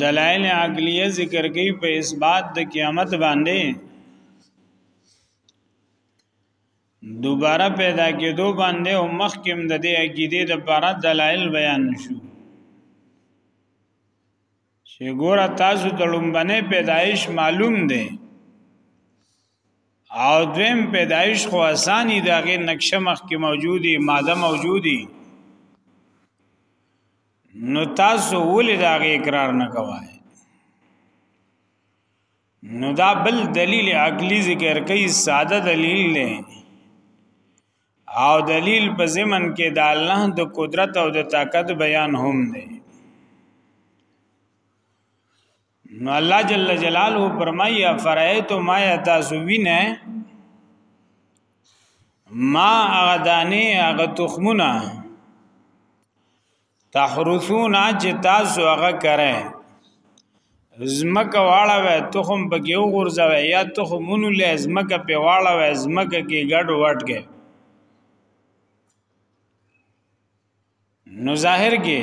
دلائل عقلیه ذکر کوي په اثبات د قیامت باندې دوباره پیدا کېدو باندې او مخکم د دې عقیده د بارا دلایل بیان شو چې ګوره تاسو د لومبنه پیدایش معلوم دی او دویم پیدایش خو اسانی دغه نقشه مخکې موجودی ماده موجودی نو تاسو ولې دا غي اقرار نه کوای نو دا بل دلیل عقلی ذکر کوي ساده دلیل نه او دلیل په زمن کې د الله د قدرت او د طاقت بیان هم دی نو الله جل جلاله فرمایي فرایت ما تاسو وینه ما اغدانه اغ تخمونه تحرثون چې تاسو هغه کرے زمکه واړه وې تخم پکې وغورځوي یا تخمونو له زمکه په واړه وې زمکه کې ګډ وډ کې نو ظاهر کې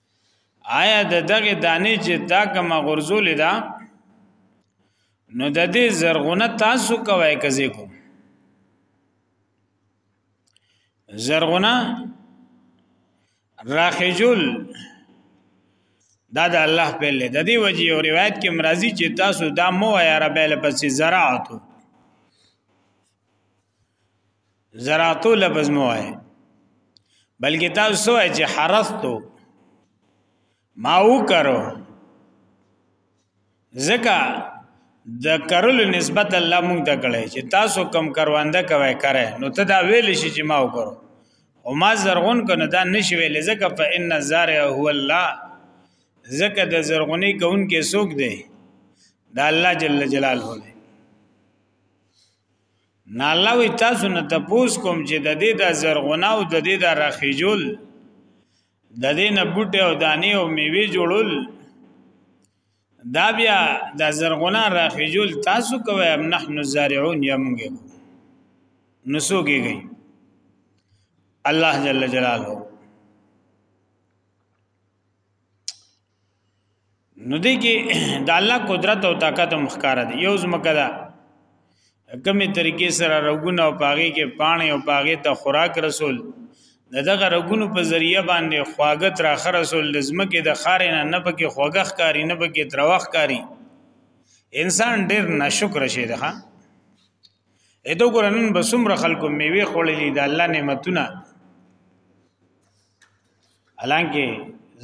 آیا د دغه دانې چې دا کما غرزول دا نو د دې زرغونه تاسو کوي کزي کو زرغونه راخجل دا د الله په لید د دې وجه او روایت کې مرضی چې تاسو دا مو یا رب له پسې زراعتو زرعتو لفظ مو وای بلکې تاسو وای چې حرثتو ما وکرو زکه د کرلو نسبت الله مونږ ته کړی چې تاسو کم کرونده کوي کرے نو ته دا ویل شي چې ما وکړو او ما زرغون کنه دا نشي ویل زکه فإن الزارع هو الله زکه د زرغونی کون کې سوق دی دا الله جل جلاله دی نه الله وی تاسو نه تپوس کوم چې د دې د زرغونه او د دې د راخیجول د دې نه بوټي او دانی او میوه جوړول دا بیا د زرغونه راخیجول تاسو کوی ام نحنو زارعون یا مونږ نسو کېږي الله جل جلاله نو دې کې د الله قدرت او طاقت مخکار دی یو زمکه ده کمی طریقې سره رګونه او پاغې کې پانی او پاغې ته خوراک رسول دغه رګونو په ذریعہ باندې خواګت را خرسول لزمکه د خارنه نه پکې خوګخ کاری نه پکې تروخ کاری انسان ډیر ناشکر شي ده اته ګورنن بسمره خلکو میوه خړلې د الله نعمتونه حالانکه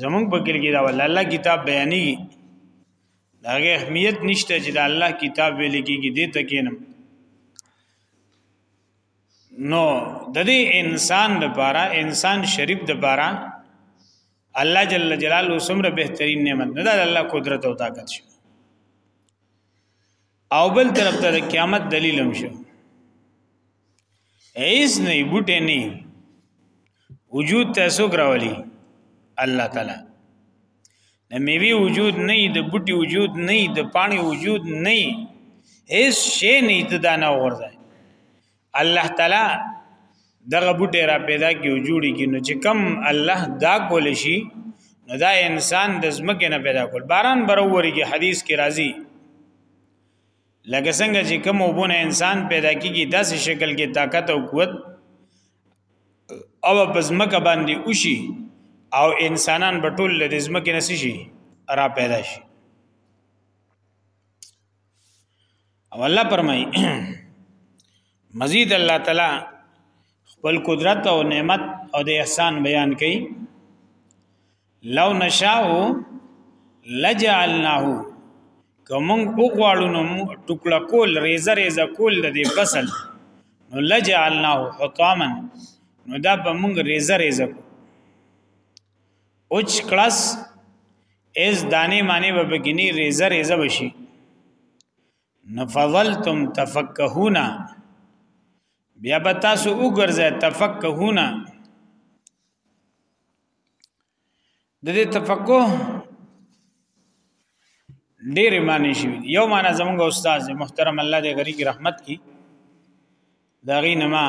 زمون په کلی کې دا ول الله کتاب بیانې داغه اهمیت نشته چې دا الله کتاب ویل کېږي دې تکینم نو د دې انسان لپاره انسان شریف لپاره الله جل جلاله سمره بهترین نعمت نه ده الله قدرت او طاقت شي او بل طرف ته د قیامت دلیل هم شو ایس نه بوټه نه وجود تاسو کراولي الله تعالی د میوي وجود نه د بوټي وجود نه د پانی وجود نه ایس شی نه ته دا نه ورځي الله تعالی دغه بوټي را پیدا کی او جوړی کی نو چې کم الله دا کول شي نو دا انسان د زمکه نه پیدا کول باران بروري کی حدیث کې راځي لکه څنګه چې کم وبونه انسان پیدا کیږي داسې شکل کې طاقت او قوت او په زمکه باندې وشي او انسانان به ټول د زمکه نسی شي را پیدا شي او الله فرمای مزید الله تعالی خپل قدرت او نعمت او د احسان بیان کړي لو نشاء لجعلناه کوم وګواړو نو ټوکړه کول ریزه ریزه کول د دې فصل نو لجعلناه حطاما نو دا به موږ ریزه ریزه کو اوچ کلاس از دانه معنی به بګینی ریزه ریزه بشي نفضلتم تفکهون بیا به تاسو وګرځه تفکهون د دې تفکه ډېر معنی شي یو معنی زموږ استاد محترم الله دې غریق رحمت کی دا غي نه ما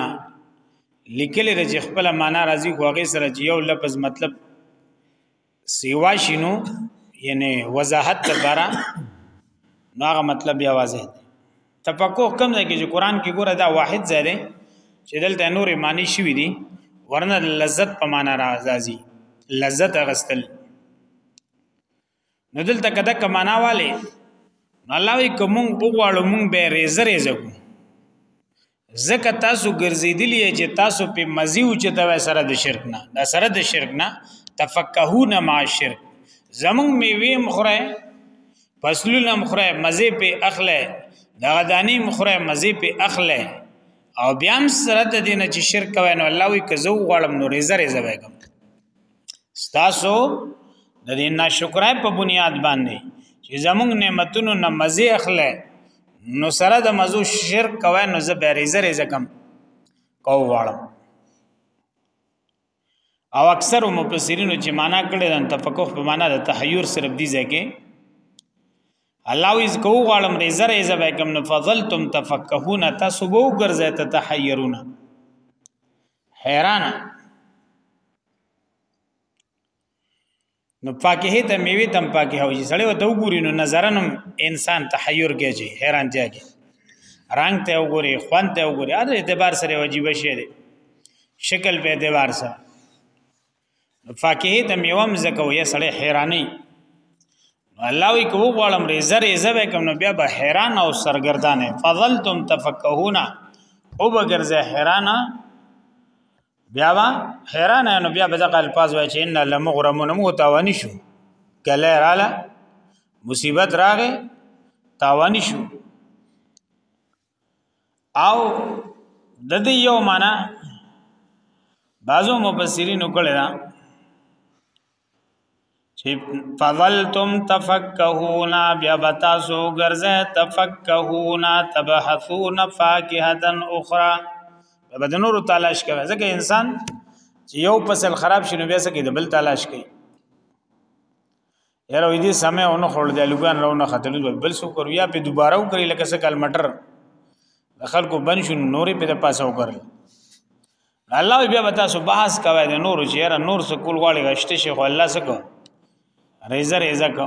لیکل د چې خپل معنا راځي خو هغه سره چې یو لفظ مطلب سیوا شینو یعنی وضاحت لپاره نو هغه مطلب بیا واضح دی تفقه کم دی چې قران کې ګوره دا واحد ځای دی چې دلته نور معنی شوی دی ورنه لذت په معنا راځي لذت غستل نو دلته کده کمانا والے الله وی کوم وګواړو مونږ به ریزه ریزه کو زکه تاسو ګرځیدلی چې تاسو په مزي او چې دا سره د شرک نه دا سره د شرک نه تفقهون مع شرک زمون میوه مخره فصلونه مخره مزه په اخله دا دانی مخره مزه په اخله او بیا هم سره د دین چې شرک کوي نو الله وی کزو غړم نو ریزه ریزه وګم ستاسو د دې ناشکرای په بنیاد باندې چې زمونږ نعمتونو نه مزه اخلي نو سره د مزو شرک کوي نو زه به ریزه ریزه کم کو واړم او اکثر مفسرینو چې معنا کړي د تفقه په معنا د تحیر صرف دي ځکه الله ویز کو غالم ریزه ریزه به کوم نو فضلتم تفقهون تاسو وو ګرځه ته تحیرون حیران نو فاکهه ته میوه تم فاکهه وي سړی وته وګوري نو نظرنم انسان تحیر کېږي حیران کېږي رنگ ته وګوري خوان ته وګوري هر اعتبار سره واجب شي دی شکل په اعتبار سره فاکهه ته میوم زکو یا سړی حیرانی الله وی کو غوړم ریزه ریزه به کوم بیا به حیران او سرګردان فضلتم تفکهون او بغرزه حیران بیا با حیران نو بیا به دغه الفاظ وای چې ان لمغرمون مو تاوانی شو کله رااله مصیبت راغې تاوانی شو او د دې یو معنا بعضو مفسرین وکړه دا چې فضلتم تفکهون بیا بتاسو ګرځه تفکهون تبحثون فاکهه اخرى به د نورو تلاش کوي ځکه انسان چې یو فصل خراب شنو بیا سکه د بل تلاش کوي یاره وې دې سمه او نه خړل دی لګان راونه خطر بل سو کرو یا په دوباره وکړي لکه څه کال مټر خلکو بن شو نورې په پاسه وکړل الله بیا به تاسو بحث کوي د نور چې یاره نور څه کول غواړي غشته شي خو الله څه کو ریزه ریزه کو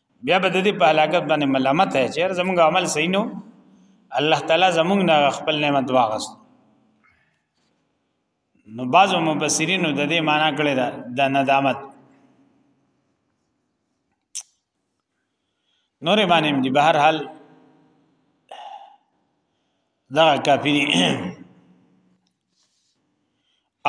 بیا به د دې په هلاکت باندې ملامت ہے چې زموږ عمل صحیح نو الله تعالی زموږ نه خپل نعمت واغست نو بعضو مفسرینو د دې معنی کړی دا د ندامت نور باندې دی بهر حال دا کافی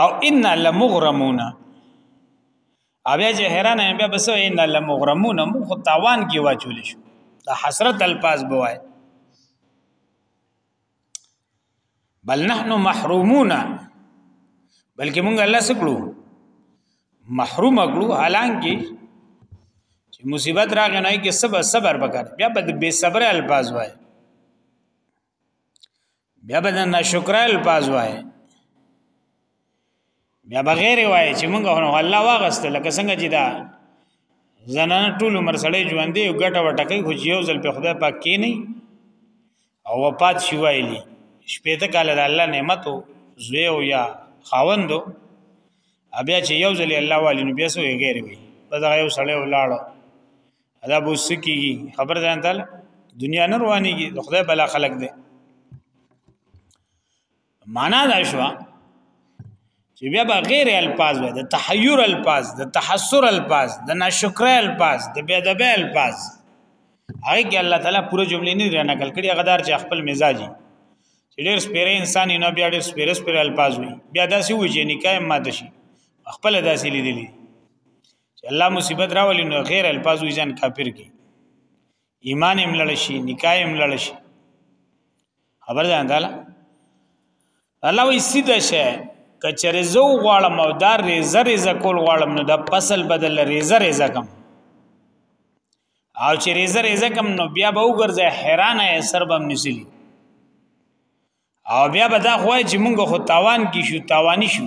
او ان لمغرمون او بیا چې حیران یم بیا بس ان لمغرمون مو خو تاوان کې واچول شو دا حسرت الفاظ بوای بل نحن محرومون بلکې مونږ الله سکړو محروم کړو حالانکه چې مصیبت راغی نه کې صبر صبر وکړ بیا به بے صبر الفاظ وای بیا به نه شکر الفاظ وای بیا بغیر وای چې موږ هو الله واغسته لکه څنګه چې دا زنانه ټول عمر سړی ژوند دی او ګټه وټکې خو یو ځل په خدای پاک کې نه او وفات شي وایلی شپې ته کال د الله نعمتو زوی او یا خاوندو بیا چې یو ځل الله والی نو بیا سو غیر وي په دا یو سړی ولاړو دا به سکی خبر ځان تعالی دنیا نه روانيږي د خدای بلا خلق دی معنا دا شو چې بیا به غیر الفاظ وي د تحیر الفاظ د تحسر الفاظ د ناشکر الفاظ د بیا د بیا الفاظ هغه کې الله تعالی پوره جملې نه لري نقل کړي هغه دار چې خپل مزاجي چې ډېر سپیره انسان نه بیا ډېر سپیره سپیره الفاظ وي بیا داسې وي چې نکاح ماده شي خپل داسې لیدلی چې الله مصیبت راولي نو غیر الفاظ وي ځان کافر کی ایمان هم لړ شي نکاح هم لړ شي خبر ده تعالی الله وی سیده شه کچره زو غواړم او دا ریزه ریزه کول غواړم نو دا فصل بدل ریزه ریزه کم او چې ریزه ریزه کم نو بیا به وګرځي حیرانه سربم نسلی او بیا به دا خوای چې مونږ خو تاوان کې شو تاوانی شو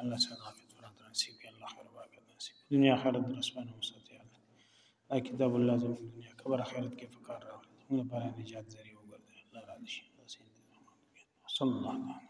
الله سره عافیت ورته نصیب کړي الله خیر واکړي نصیب دنیا آخرت درسونه وساتي الله دا کتاب الله زموږ دنیا کبر آخرت کې فکر راوړي موږ لپاره نجات ذریعہ وګرځي الله راضي شي صلی الله علیه